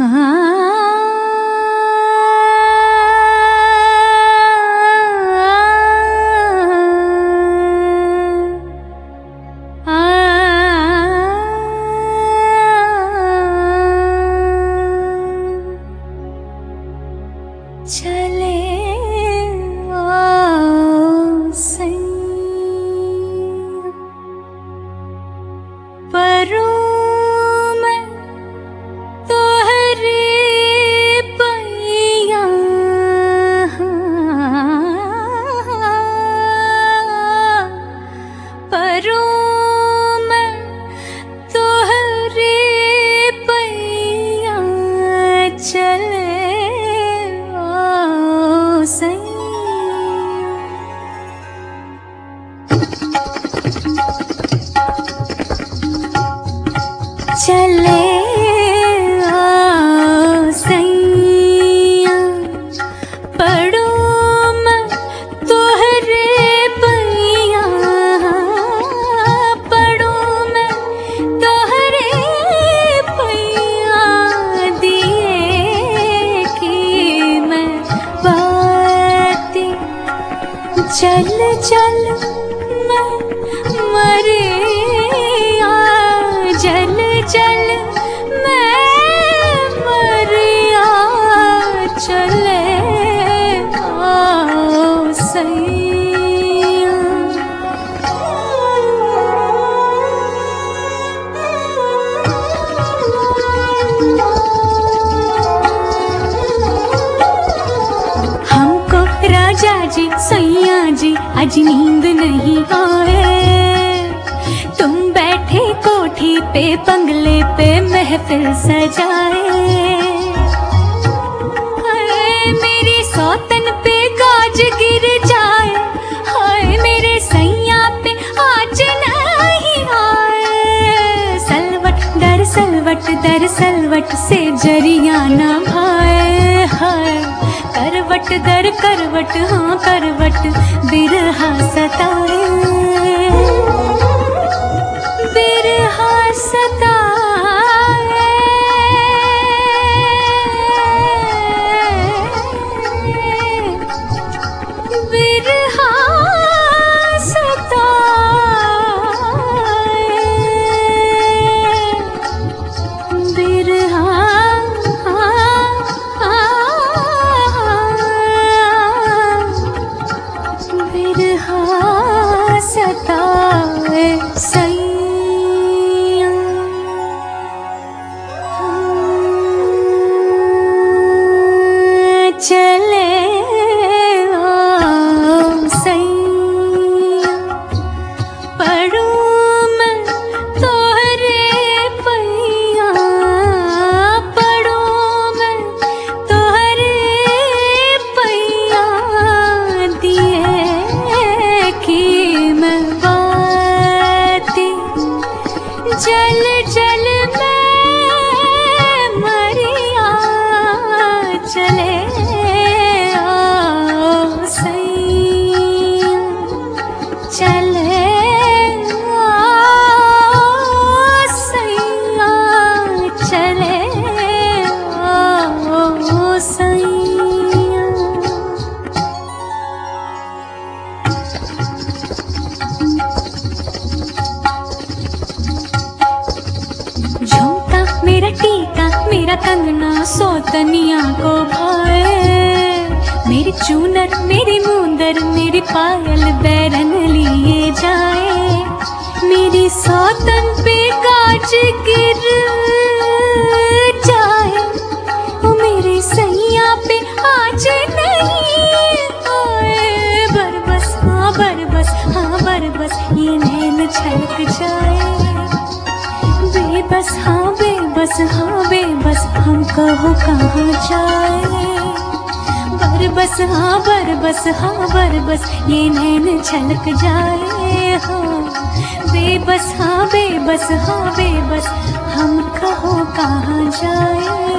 Ah. चल चल मैं आज नींद नहीं आए तुम बैठे कोठी पे, बंगले पे महफिल सजाए। गिर जाए। मेरे सैया पे आज दर सलवट से ज़रिया ना भाए। हाय करवट दर करवट हाँ करवट बिरहा सताए। बिरहा सताए। झुमका मेरा टीका, मेरा कंगना सोतनिया को भाए। मेरी चूनर, मेरी मुंदर, मेरी पायल बैरन लिए जाए। मेरी सौतन पे काज गिर जाए। ओ मेरे सैया पे आज नहीं आए। बरबस हाँ बरबस हाँ बरबस, ये नैन छलक जाए। बेबस हाँ बेबस हाँ बेबस हम कहो कहाँ जाए? बरबस हाँ बरबस हाँ बरबस ये नैन छलक जाए हाँ। बेबस हाँ बेबस हाँ बेबस हम कहो कहाँ जाए?